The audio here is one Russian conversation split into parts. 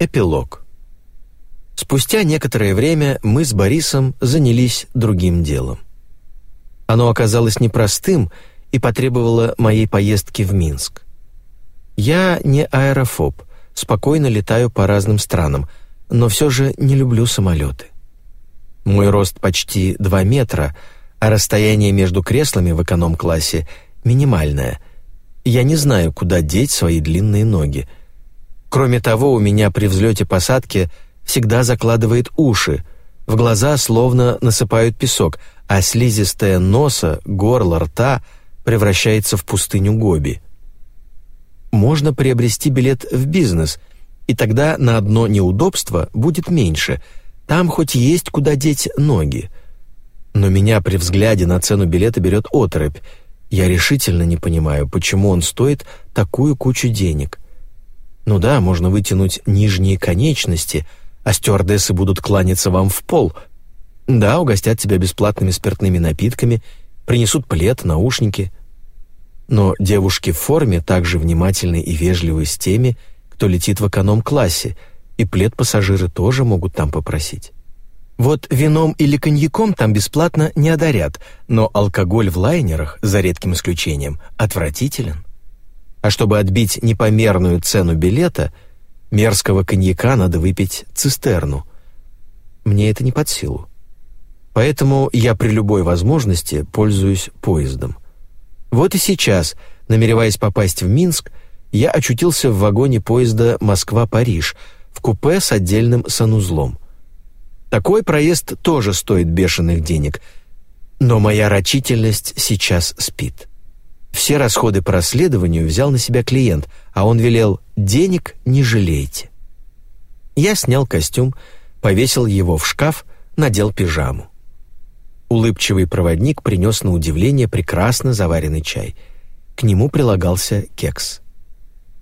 Эпилог. Спустя некоторое время мы с Борисом занялись другим делом. Оно оказалось непростым и потребовало моей поездки в Минск. Я не аэрофоб, спокойно летаю по разным странам, но все же не люблю самолеты. Мой рост почти 2 метра, а расстояние между креслами в эконом-классе минимальное. Я не знаю, куда деть свои длинные ноги. Кроме того, у меня при взлете-посадке всегда закладывает уши, в глаза словно насыпают песок, а слизистая носа, горла, рта превращается в пустыню Гоби. Можно приобрести билет в бизнес, и тогда на одно неудобство будет меньше. Там хоть есть куда деть ноги. Но меня при взгляде на цену билета берет оторопь. Я решительно не понимаю, почему он стоит такую кучу денег. Ну да, можно вытянуть нижние конечности, а стюардессы будут кланяться вам в пол — да, угостят тебя бесплатными спиртными напитками, принесут плед, наушники. Но девушки в форме также внимательны и вежливы с теми, кто летит в эконом-классе, и плед пассажиры тоже могут там попросить. Вот вином или коньяком там бесплатно не одарят, но алкоголь в лайнерах, за редким исключением, отвратителен. А чтобы отбить непомерную цену билета, мерзкого коньяка надо выпить цистерну. Мне это не под силу. Поэтому я при любой возможности пользуюсь поездом. Вот и сейчас, намереваясь попасть в Минск, я очутился в вагоне поезда Москва-Париж в купе с отдельным санузлом. Такой проезд тоже стоит бешеных денег, но моя рачительность сейчас спит. Все расходы по расследованию взял на себя клиент, а он велел «денег не жалейте». Я снял костюм, повесил его в шкаф, надел пижаму. Улыбчивый проводник принес на удивление прекрасно заваренный чай. К нему прилагался кекс.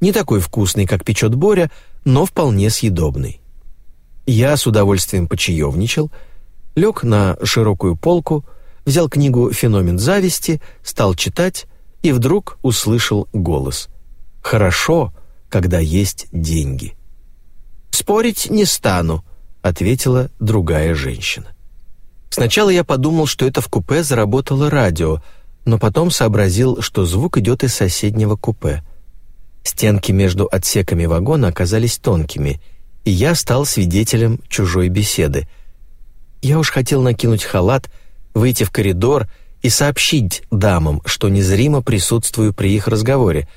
Не такой вкусный, как печет Боря, но вполне съедобный. Я с удовольствием почаевничал, лег на широкую полку, взял книгу «Феномен зависти», стал читать и вдруг услышал голос. «Хорошо, когда есть деньги». «Спорить не стану», — ответила другая женщина. Сначала я подумал, что это в купе заработало радио, но потом сообразил, что звук идет из соседнего купе. Стенки между отсеками вагона оказались тонкими, и я стал свидетелем чужой беседы. Я уж хотел накинуть халат, выйти в коридор и сообщить дамам, что незримо присутствую при их разговоре,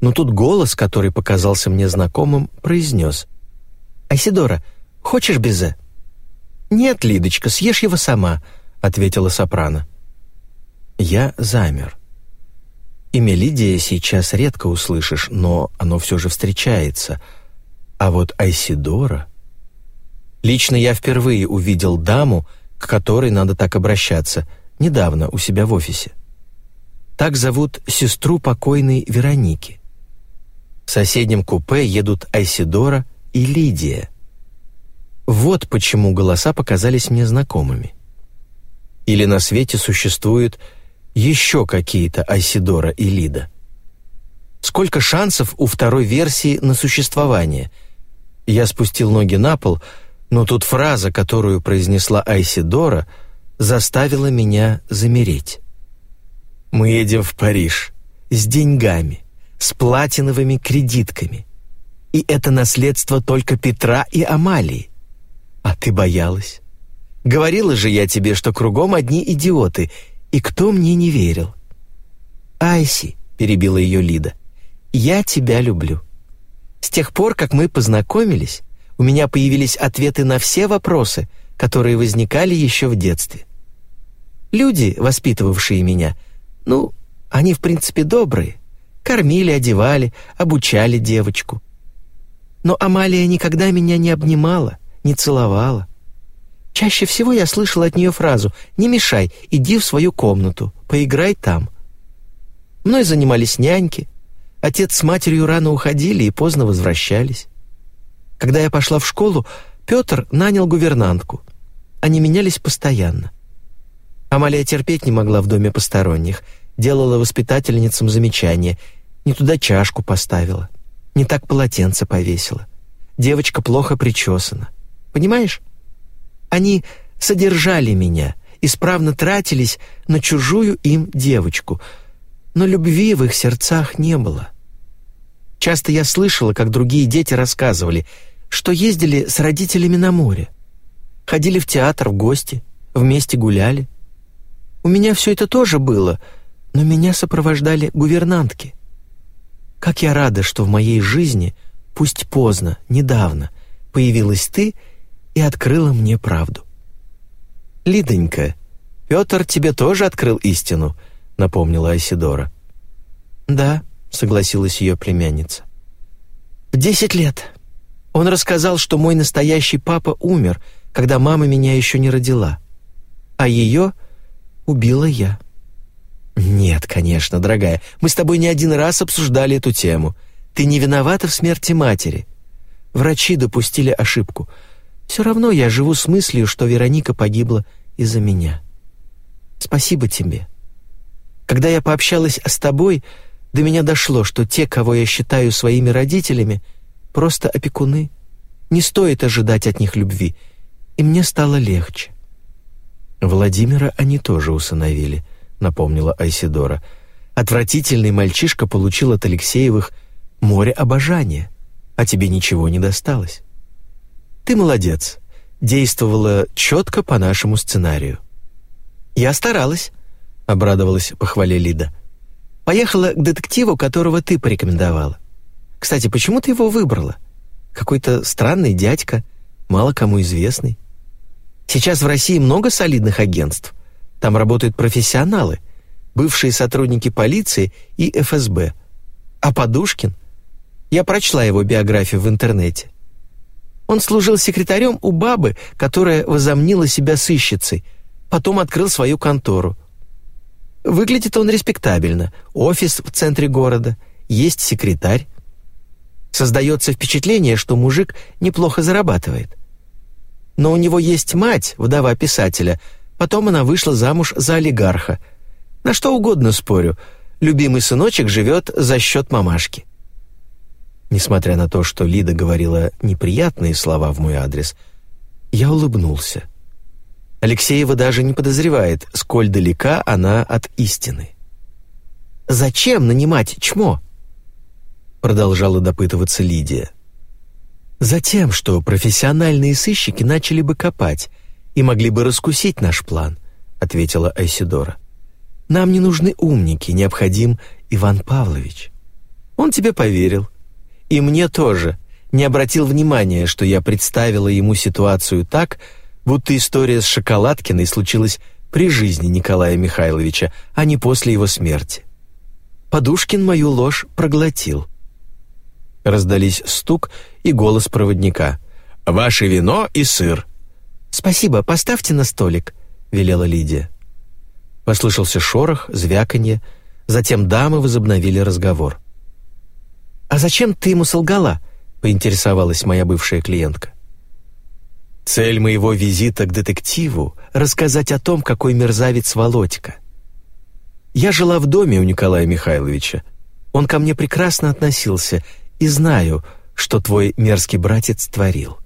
но тут голос, который показался мне знакомым, произнес. «Айсидора, хочешь безе?» «Нет, Лидочка, съешь его сама», — ответила сопрано. Я замер. Имя Лидия сейчас редко услышишь, но оно все же встречается. А вот Айсидора... Лично я впервые увидел даму, к которой надо так обращаться, недавно у себя в офисе. Так зовут сестру покойной Вероники. В соседнем купе едут Айсидора и Лидия — вот почему голоса показались мне знакомыми. Или на свете существуют еще какие-то Айсидора и Лида? Сколько шансов у второй версии на существование? Я спустил ноги на пол, но тут фраза, которую произнесла Айсидора, заставила меня замереть. «Мы едем в Париж с деньгами, с платиновыми кредитками. И это наследство только Петра и Амалии. «А ты боялась? Говорила же я тебе, что кругом одни идиоты, и кто мне не верил?» «Айси», — перебила ее Лида, — «я тебя люблю. С тех пор, как мы познакомились, у меня появились ответы на все вопросы, которые возникали еще в детстве. Люди, воспитывавшие меня, ну, они в принципе добрые, кормили, одевали, обучали девочку. Но Амалия никогда меня не обнимала, не целовала. Чаще всего я слышала от нее фразу «Не мешай, иди в свою комнату, поиграй там». Мной занимались няньки. Отец с матерью рано уходили и поздно возвращались. Когда я пошла в школу, Петр нанял гувернантку. Они менялись постоянно. Амалия терпеть не могла в доме посторонних, делала воспитательницам замечания, не туда чашку поставила, не так полотенце повесила. девочка плохо причесана. Понимаешь? Они содержали меня, исправно тратились на чужую им девочку, но любви в их сердцах не было. Часто я слышала, как другие дети рассказывали, что ездили с родителями на море, ходили в театр, в гости, вместе гуляли. У меня все это тоже было, но меня сопровождали гувернантки. Как я рада, что в моей жизни, пусть поздно, недавно, появилась ты и открыла мне правду. «Лидонька, Петр тебе тоже открыл истину», — напомнила Айсидора. «Да», — согласилась ее племянница. «В десять лет. Он рассказал, что мой настоящий папа умер, когда мама меня еще не родила, а ее убила я». «Нет, конечно, дорогая, мы с тобой не один раз обсуждали эту тему. Ты не виновата в смерти матери. Врачи допустили ошибку. Все равно я живу с мыслью, что Вероника погибла из-за меня. Спасибо тебе. Когда я пообщалась с тобой, до меня дошло, что те, кого я считаю своими родителями, просто опекуны. Не стоит ожидать от них любви. И мне стало легче. Владимира они тоже усыновили —— напомнила Айсидора. «Отвратительный мальчишка получил от Алексеевых море обожания, а тебе ничего не досталось. Ты молодец, действовала четко по нашему сценарию». «Я старалась», — обрадовалась похвале Лида. «Поехала к детективу, которого ты порекомендовала. Кстати, почему ты его выбрала? Какой-то странный дядька, мало кому известный. Сейчас в России много солидных агентств. Там работают профессионалы, бывшие сотрудники полиции и ФСБ. А Подушкин? Я прочла его биографию в интернете. Он служил секретарем у бабы, которая возомнила себя сыщицей, потом открыл свою контору. Выглядит он респектабельно. Офис в центре города, есть секретарь. Создается впечатление, что мужик неплохо зарабатывает. Но у него есть мать, вдова писателя, Потом она вышла замуж за олигарха. На что угодно спорю, любимый сыночек живет за счет мамашки. Несмотря на то, что Лида говорила неприятные слова в мой адрес, я улыбнулся. Алексеева даже не подозревает, сколь далека она от истины. «Зачем нанимать чмо?» Продолжала допытываться Лидия. «Затем, что профессиональные сыщики начали бы копать, и могли бы раскусить наш план», — ответила Айсидора. «Нам не нужны умники, необходим Иван Павлович. Он тебе поверил. И мне тоже. Не обратил внимания, что я представила ему ситуацию так, будто история с Шоколадкиной случилась при жизни Николая Михайловича, а не после его смерти. Подушкин мою ложь проглотил». Раздались стук и голос проводника. «Ваше вино и сыр», «Спасибо, поставьте на столик», — велела Лидия. Послышался шорох, звяканье, затем дамы возобновили разговор. «А зачем ты ему солгала?» — поинтересовалась моя бывшая клиентка. «Цель моего визита к детективу — рассказать о том, какой мерзавец Володька. Я жила в доме у Николая Михайловича. Он ко мне прекрасно относился и знаю, что твой мерзкий братец творил.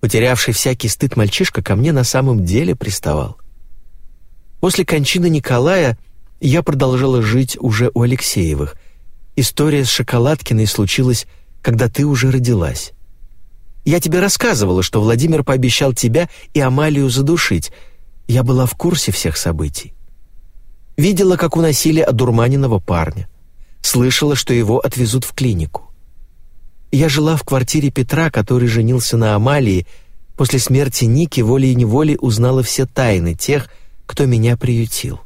Потерявший всякий стыд мальчишка ко мне на самом деле приставал. После кончины Николая я продолжала жить уже у Алексеевых. История с Шоколадкиной случилась, когда ты уже родилась. Я тебе рассказывала, что Владимир пообещал тебя и Амалию задушить. Я была в курсе всех событий. Видела, как уносили одурманенного парня. Слышала, что его отвезут в клинику. Я жила в квартире Петра, который женился на Амалии. После смерти Ники волей-неволей узнала все тайны тех, кто меня приютил.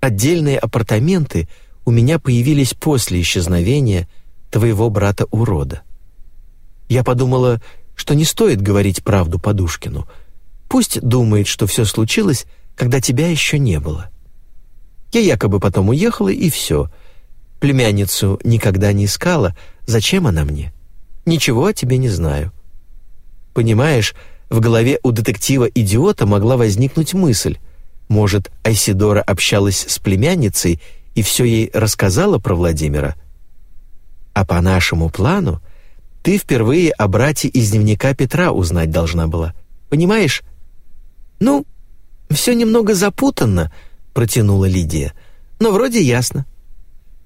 Отдельные апартаменты у меня появились после исчезновения твоего брата-урода. Я подумала, что не стоит говорить правду Подушкину. Пусть думает, что все случилось, когда тебя еще не было. Я якобы потом уехала, и все. Племянницу никогда не искала — Зачем она мне? Ничего о тебе не знаю. Понимаешь, в голове у детектива-идиота могла возникнуть мысль. Может, Айсидора общалась с племянницей и все ей рассказала про Владимира? А по нашему плану ты впервые о брате из дневника Петра узнать должна была. Понимаешь? Ну, все немного запутанно, протянула Лидия. Но вроде ясно.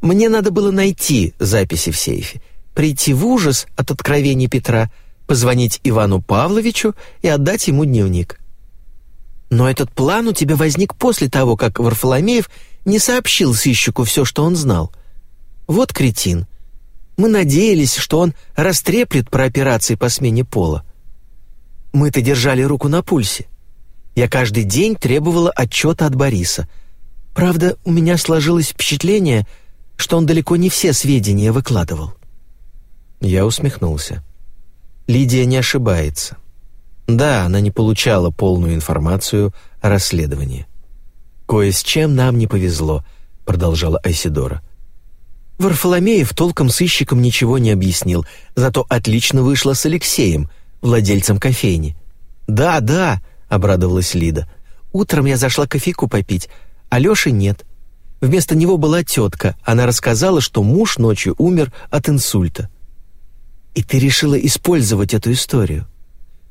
Мне надо было найти записи в сейфе, прийти в ужас от откровений Петра, позвонить Ивану Павловичу и отдать ему дневник. Но этот план у тебя возник после того, как Варфоломеев не сообщил сыщику все, что он знал. Вот кретин. Мы надеялись, что он растреплет про операции по смене пола. Мы-то держали руку на пульсе. Я каждый день требовала отчета от Бориса. Правда, у меня сложилось впечатление, что он далеко не все сведения выкладывал. Я усмехнулся. Лидия не ошибается. Да, она не получала полную информацию о расследовании. «Кое с чем нам не повезло», — продолжала Айсидора. Варфоломеев толком сыщикам ничего не объяснил, зато отлично вышло с Алексеем, владельцем кофейни. «Да, да», — обрадовалась Лида. «Утром я зашла кофейку попить, а Лёши нет. Вместо него была тетка. Она рассказала, что муж ночью умер от инсульта. И ты решила использовать эту историю.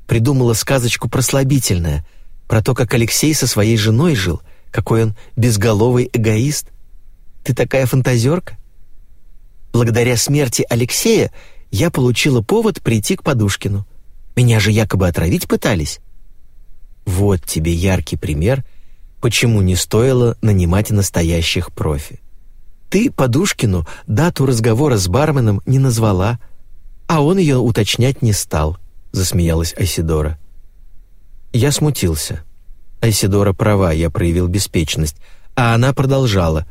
Придумала сказочку прослабительная, про то, как Алексей со своей женой жил, какой он безголовый эгоист. Ты такая фантазерка? Благодаря смерти Алексея я получила повод прийти к Подушкину. Меня же якобы отравить пытались. Вот тебе яркий пример, почему не стоило нанимать настоящих профи. Ты Подушкину дату разговора с барменом не назвала, а он ее уточнять не стал, засмеялась Айсидора. Я смутился. Айсидора права, я проявил беспечность, а она продолжала.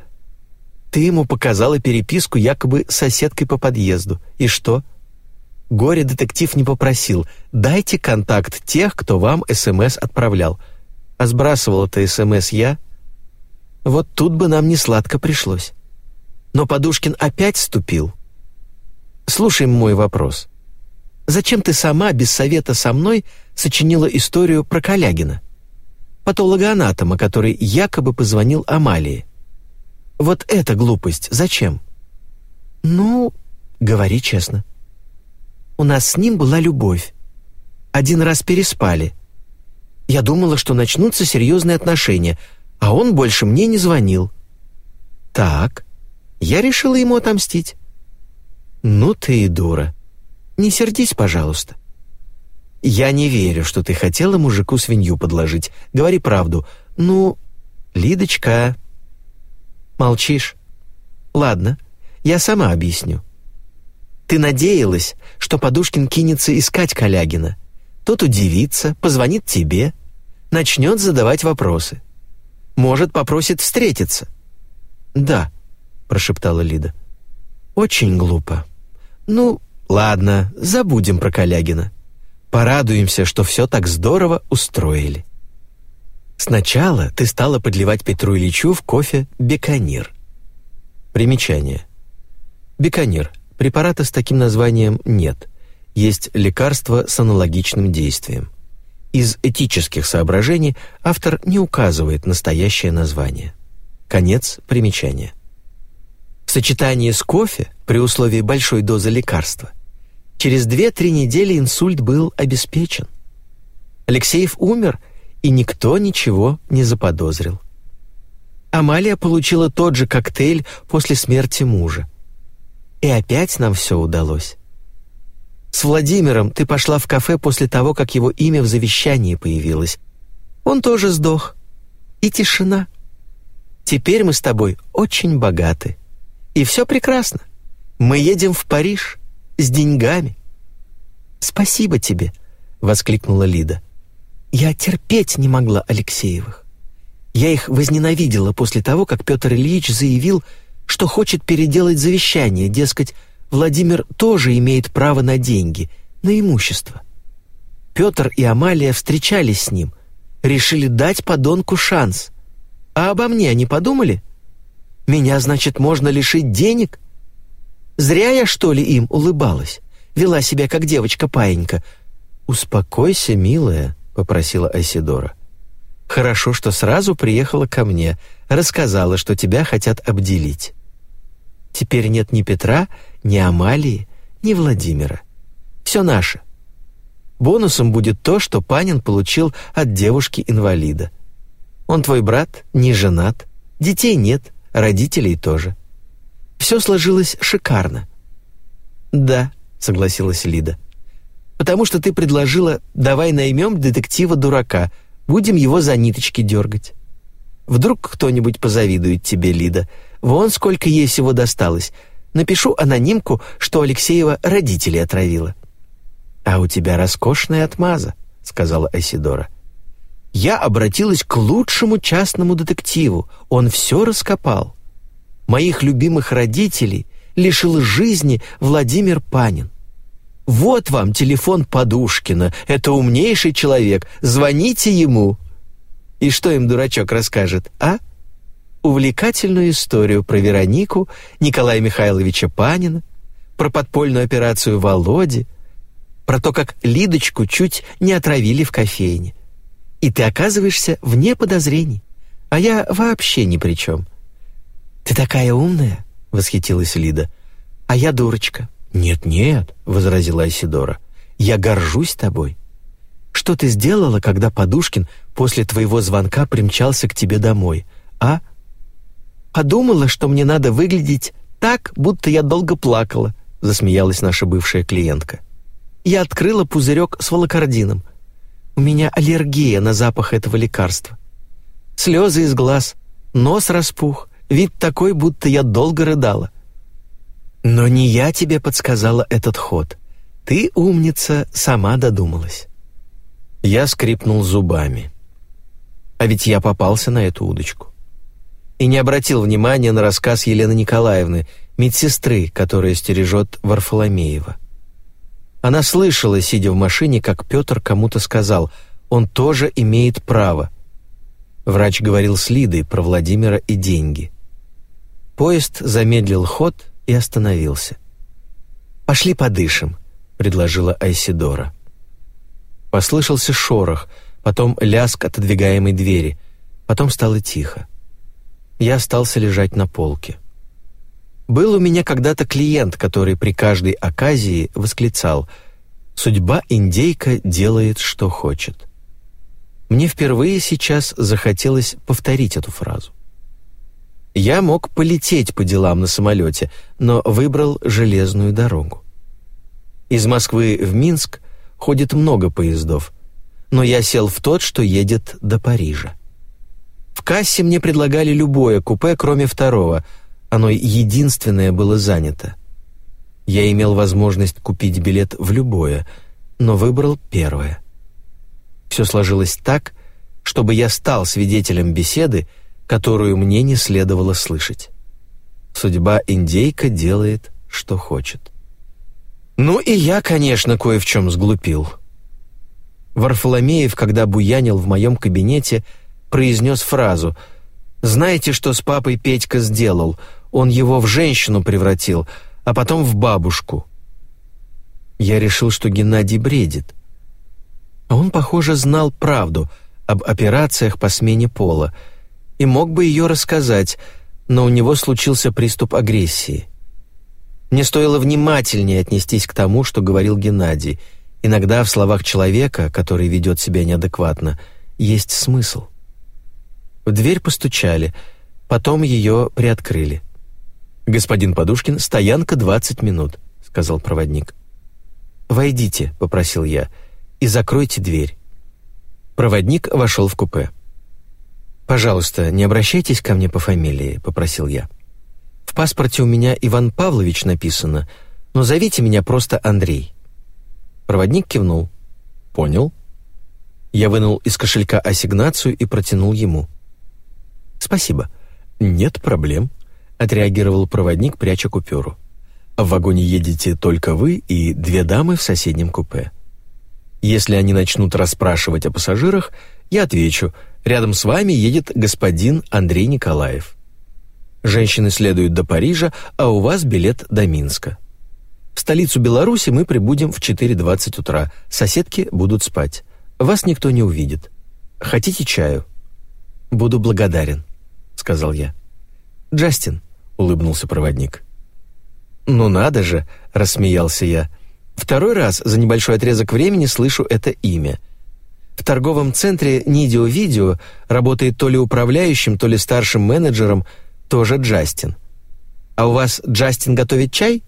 Ты ему показала переписку якобы соседкой по подъезду. И что? Горе-детектив не попросил. Дайте контакт тех, кто вам СМС отправлял. А сбрасывала-то СМС я. Вот тут бы нам не сладко пришлось. Но Подушкин опять вступил. Слушай мой вопрос. Зачем ты сама, без совета со мной, сочинила историю про Калягина? Патологоанатома, который якобы позвонил Амалии. Вот эта глупость зачем? Ну, говори честно. У нас с ним была любовь. Один раз переспали. Я думала, что начнутся серьезные отношения, а он больше мне не звонил. Так, я решила ему отомстить. Ну ты и дура. Не сердись, пожалуйста. Я не верю, что ты хотела мужику свинью подложить. Говори правду. Ну, Лидочка, Молчишь? Ладно, я сама объясню. Ты надеялась, что Подушкин кинется искать Калягина. Тот удивится, позвонит тебе, начнет задавать вопросы. Может, попросит встретиться. «Да», — прошептала Лида. «Очень глупо. Ну, ладно, забудем про Калягина. Порадуемся, что все так здорово устроили». Сначала ты стала подливать Петру Ильичу в кофе беканир. Примечание. Беканир. Препарата с таким названием нет. Есть лекарство с аналогичным действием. Из этических соображений автор не указывает настоящее название. Конец примечания. В сочетании с кофе, при условии большой дозы лекарства, через 2-3 недели инсульт был обеспечен. Алексеев умер – и никто ничего не заподозрил. Амалия получила тот же коктейль после смерти мужа. И опять нам все удалось. С Владимиром ты пошла в кафе после того, как его имя в завещании появилось. Он тоже сдох. И тишина. Теперь мы с тобой очень богаты. И все прекрасно. Мы едем в Париж с деньгами. «Спасибо тебе», — воскликнула Лида. Я терпеть не могла Алексеевых. Я их возненавидела после того, как Петр Ильич заявил, что хочет переделать завещание, дескать, Владимир тоже имеет право на деньги, на имущество. Петр и Амалия встречались с ним, решили дать подонку шанс. А обо мне они подумали? Меня, значит, можно лишить денег? Зря я, что ли, им улыбалась, вела себя как девочка-паинька. «Успокойся, милая», — попросила Айсидора. «Хорошо, что сразу приехала ко мне, рассказала, что тебя хотят обделить. Теперь нет ни Петра, ни Амалии, ни Владимира. Все наше. Бонусом будет то, что Панин получил от девушки-инвалида. Он твой брат, не женат, детей нет, родителей тоже. Все сложилось шикарно. Да, согласилась Лида. Потому что ты предложила «давай наймем детектива-дурака, будем его за ниточки дергать». Вдруг кто-нибудь позавидует тебе, Лида. Вон сколько ей всего досталось. Напишу анонимку, что Алексеева родители отравила. А у тебя роскошная отмаза, сказала Айсидора. Я обратилась к лучшему частному детективу. Он все раскопал. Моих любимых родителей лишил жизни Владимир Панин. Вот вам телефон Подушкина. Это умнейший человек. Звоните ему. И что им дурачок расскажет, а? Увлекательную историю про Веронику, Николая Михайловича Панина, про подпольную операцию Володи, про то, как Лидочку чуть не отравили в кофейне. И ты оказываешься вне подозрений, а я вообще ни при чем. «Ты такая умная!» — восхитилась Лида. «А я дурочка». «Нет-нет», — возразила Айсидора, — «я горжусь тобой. Что ты сделала, когда Подушкин после твоего звонка примчался к тебе домой, а? Подумала, что мне надо выглядеть так, будто я долго плакала, засмеялась наша бывшая клиентка. Я открыла пузырек с волокордином. У меня аллергия на запах этого лекарства. Слезы из глаз, нос распух, вид такой, будто я долго рыдала. Но не я тебе подсказала этот ход. Ты, умница, сама додумалась. Я скрипнул зубами. А ведь я попался на эту удочку. И не обратил внимания на рассказ Елены Николаевны, медсестры, которая стережет Варфоломеева. Она слышала, сидя в машине, как Петр кому-то сказал, он тоже имеет право. Врач говорил с Лидой про Владимира и деньги. Поезд замедлил ход и остановился. «Пошли подышим», — предложила Айсидора. Послышался шорох, потом ляск отодвигаемой двери, потом стало тихо. Я остался лежать на полке. Был у меня когда-то клиент, который при каждой оказии восклицал «Судьба индейка делает, что хочет». Мне впервые сейчас захотелось повторить эту фразу. Я мог полететь по делам на самолете, но выбрал железную дорогу. Из Москвы в Минск ходит много поездов, но я сел в тот, что едет до Парижа. В кассе мне предлагали любое купе, кроме второго. Оно единственное было занято. Я имел возможность купить билет в любое, но выбрал первое. Все сложилось так, чтобы я стал свидетелем беседы, которую мне не следовало слышать. Судьба индейка делает, что хочет. Ну и я, конечно, кое в чем сглупил. Варфоломеев, когда буянил в моем кабинете, произнес фразу «Знаете, что с папой Петька сделал? Он его в женщину превратил, а потом в бабушку». Я решил, что Геннадий бредит. А он, похоже, знал правду об операциях по смене пола и мог бы ее рассказать, но у него случился приступ агрессии. Мне стоило внимательнее отнестись к тому, что говорил Геннадий. Иногда в словах человека, который ведет себя неадекватно, есть смысл. В дверь постучали, потом ее приоткрыли. «Господин Подушкин, стоянка 20 минут», — сказал проводник. «Войдите», — попросил я, — «и закройте дверь». Проводник вошел в купе. «Пожалуйста, не обращайтесь ко мне по фамилии», — попросил я. В паспорте у меня Иван Павлович написано, но зовите меня просто Андрей». Проводник кивнул. «Понял». Я вынул из кошелька ассигнацию и протянул ему. «Спасибо». «Нет проблем», — отреагировал проводник, пряча купюру. «В вагоне едете только вы и две дамы в соседнем купе. Если они начнут расспрашивать о пассажирах, я отвечу, рядом с вами едет господин Андрей Николаев. Женщины следуют до Парижа, а у вас билет до Минска. В столицу Беларуси мы прибудем в 4.20 утра. Соседки будут спать. Вас никто не увидит. Хотите чаю? Буду благодарен, сказал я. Джастин, улыбнулся проводник. Ну надо же, рассмеялся я. Второй раз за небольшой отрезок времени слышу это имя. В торговом центре Нидио-Видео работает то ли управляющим, то ли старшим менеджером тоже Джастин. А у вас Джастин готовит чай?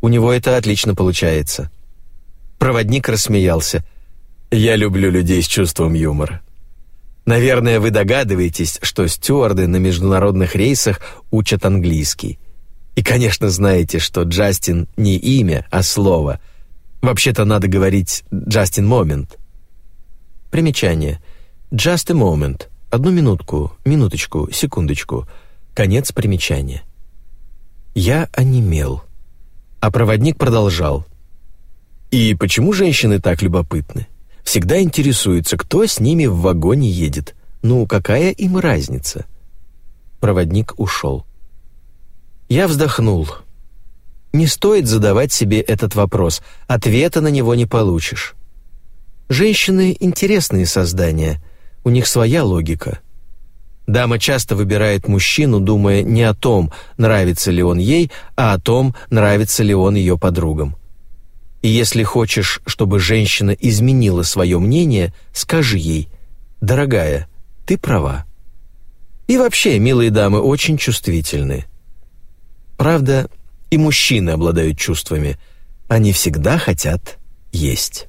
У него это отлично получается. Проводник рассмеялся. Я люблю людей с чувством юмора. Наверное, вы догадываетесь, что стюарды на международных рейсах учат английский. И, конечно, знаете, что Джастин не имя, а слово. Вообще-то надо говорить «Джастин Момент». Примечание. «Just a moment». Одну минутку, минуточку, секундочку. Конец примечания. Я онемел. А проводник продолжал. И почему женщины так любопытны? Всегда интересуются, кто с ними в вагоне едет. Ну, какая им разница? Проводник ушел. Я вздохнул. Не стоит задавать себе этот вопрос, ответа на него не получишь. Женщины — интересные создания, у них своя логика. Дама часто выбирает мужчину, думая не о том, нравится ли он ей, а о том, нравится ли он ее подругам. И если хочешь, чтобы женщина изменила свое мнение, скажи ей «Дорогая, ты права». И вообще, милые дамы очень чувствительны. Правда, и мужчины обладают чувствами. Они всегда хотят есть.